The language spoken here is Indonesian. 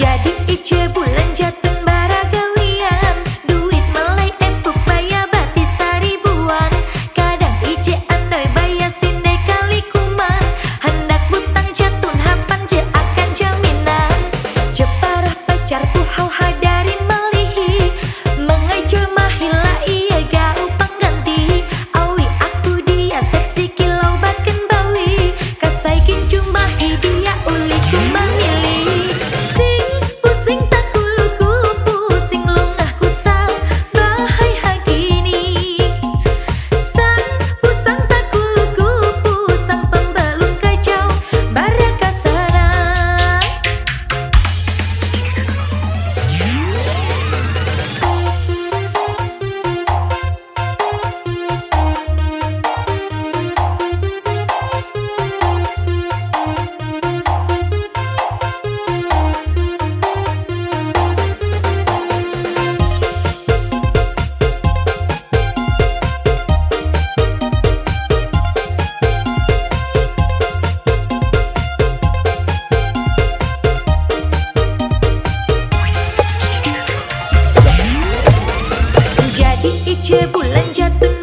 Jadi ice bulan jatuh 却不冷 lên.